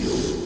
you.